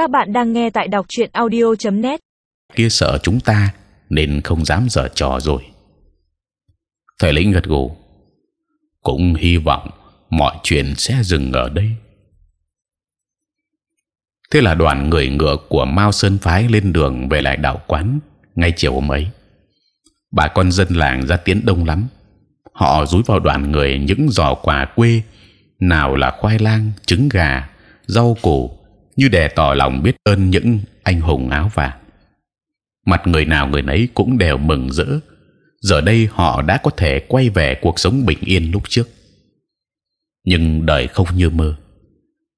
Các bạn đang nghe tại đọc truyện audio.net. kia sợ chúng ta nên không dám dở trò rồi. Thầy lĩnh gật gù, cũng hy vọng mọi chuyện sẽ dừng ở đây. Thế là đoàn người ngựa của Mao Sơn phái lên đường về lại đạo quán ngay chiều hôm ấy. Bà con dân làng ra tiến đông lắm. Họ dúi vào đoàn người những giò quà quê, nào là khoai lang, trứng gà, rau củ, như để tỏ lòng biết ơn những anh hùng áo vàng. Mặt người nào người nấy cũng đều mừng rỡ. Giờ đây họ đã có thể quay về cuộc sống bình yên lúc trước. Nhưng đời không như mơ.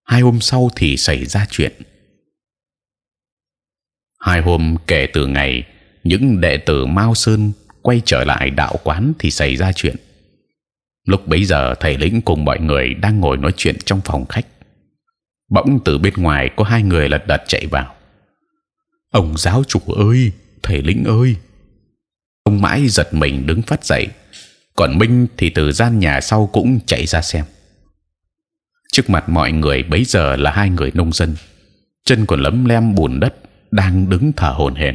Hai hôm sau thì xảy ra chuyện. Hai hôm kể từ ngày những đệ tử Mao Sơn quay trở lại đạo quán thì xảy ra chuyện. Lúc bấy giờ thầy lĩnh cùng mọi người đang ngồi nói chuyện trong phòng khách. Bỗng từ bên ngoài có hai người lật đật chạy vào. Ông giáo chủ ơi, thầy lĩnh ơi! Ông mãi giật mình đứng phát dậy, còn Minh thì từ gian nhà sau cũng chạy ra xem. Trước mặt mọi người bấy giờ là hai người nông dân, chân còn lấm lem bùn đất, đang đứng thở hổn hển.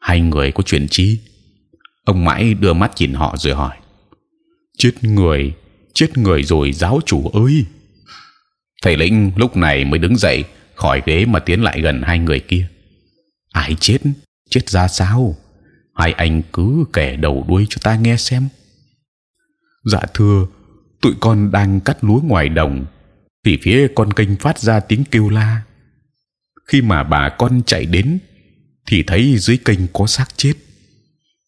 Hai người có chuyện chi? Ông mãi đưa mắt nhìn họ rồi hỏi. Chết người, chết người rồi giáo chủ ơi! Thầy lĩnh lúc này mới đứng dậy khỏi ghế mà tiến lại gần hai người kia. Ai chết? Chết ra sao? Hai anh cứ kể đầu đuôi cho ta nghe xem. Dạ thưa, tụi con đang cắt lúa ngoài đồng, thì phía con kênh phát ra tiếng kêu la. Khi mà bà con chạy đến, thì thấy dưới kênh có xác chết.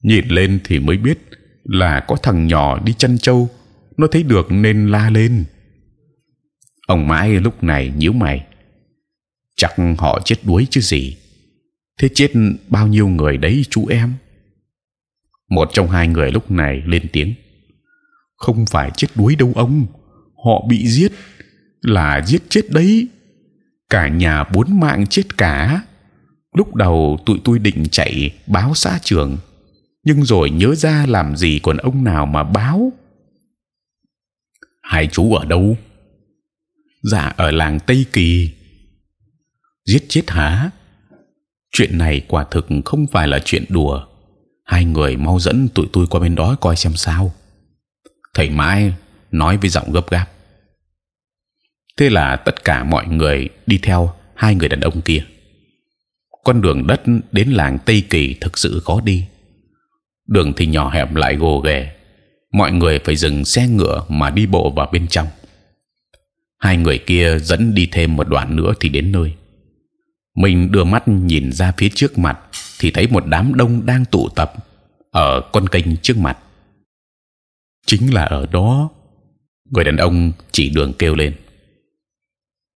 Nhìn lên thì mới biết là có thằng nhỏ đi chăn trâu, nó thấy được nên la lên ông mãi lúc này nhíu mày. Chắc họ chết đuối chứ gì? Thế chết bao nhiêu người đấy chú em? Một trong hai người lúc này lên tiếng. Không phải chết đuối đâu ông. Họ bị giết. Là giết chết đấy. Cả nhà bốn mạng chết cả. Lúc đầu tụi tôi định chạy báo xã trường, nhưng rồi nhớ ra làm gì còn ông nào mà báo. Hai chú ở đâu? Dạ ở làng tây kỳ. Giết chết hả? Chuyện này quả thực không phải là chuyện đùa. Hai người mau dẫn tụi tôi qua bên đó coi xem sao. Thầy Mai nói với giọng gấp gáp. Thế là tất cả mọi người đi theo hai người đàn ông kia. Con đường đất đến làng tây kỳ thực sự khó đi. Đường thì nhỏ hẹp lại gồ ghề. Mọi người phải dừng xe ngựa mà đi bộ vào bên trong hai người kia dẫn đi thêm một đoạn nữa thì đến nơi. Mình đưa mắt nhìn ra phía trước mặt thì thấy một đám đông đang tụ tập ở con kênh trước mặt. Chính là ở đó, người đàn ông chỉ đường kêu lên.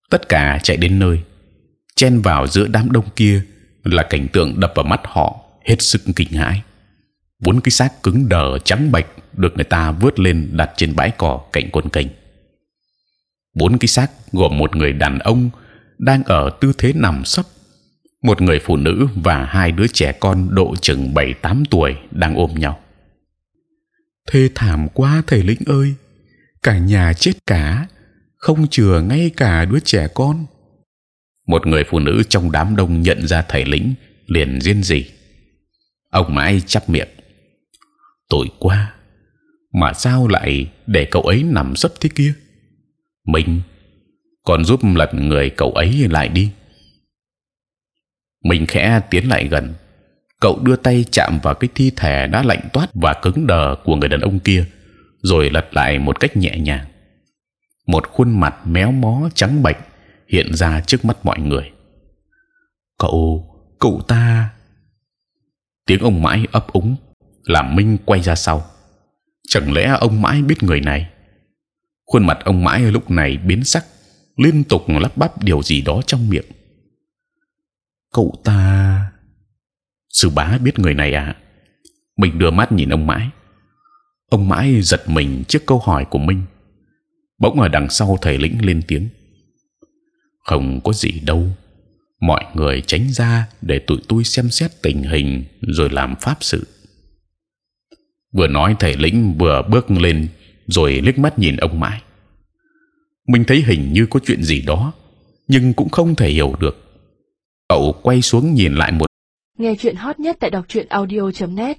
Tất cả chạy đến nơi. Chen vào giữa đám đông kia là cảnh tượng đập vào mắt họ, hết sức kinh hãi. Bốn cái xác cứng đờ trắng bệch được người ta vớt lên đặt trên bãi cỏ cạnh con kênh bốn cái xác gồm một người đàn ông đang ở tư thế nằm sấp, một người phụ nữ và hai đứa trẻ con độ chừng bảy tám tuổi đang ôm nhau. Thê thảm quá thầy lĩnh ơi, cả nhà chết cả, không chừa ngay cả đứa trẻ con. Một người phụ nữ trong đám đông nhận ra thầy lĩnh liền diên gì. Ông mãi chắp miệng, tội quá, mà sao lại để cậu ấy nằm sấp thế kia? Mình, còn giúp lật người cậu ấy lại đi. Mình khẽ tiến lại gần. Cậu đưa tay chạm vào cái thi thể đã lạnh toát và cứng đờ của người đàn ông kia, rồi lật lại một cách nhẹ nhàng. Một khuôn mặt méo mó trắng bệch hiện ra trước mắt mọi người. Cậu cậu ta. Tiếng ông mãi ấp úng, làm minh quay ra sau. Chẳng lẽ ông mãi biết người này? Khuôn mặt ông mãi lúc này biến sắc, liên tục lắp bắp điều gì đó trong miệng. Cậu ta sư bá biết người này à? Mình đưa mắt nhìn ông mãi. Ông mãi giật mình trước câu hỏi của minh bỗng ở đằng sau thầy lĩnh lên tiếng. Không có gì đâu. Mọi người tránh ra để tụi tôi xem xét tình hình rồi làm pháp sự. Vừa nói thầy lĩnh vừa bước lên rồi liếc mắt nhìn ông mãi. Mình thấy hình như có chuyện gì đó, nhưng cũng không thể hiểu được. Cậu quay xuống nhìn lại một Nghe chuyện hot nhất tại đọc truyện audio.net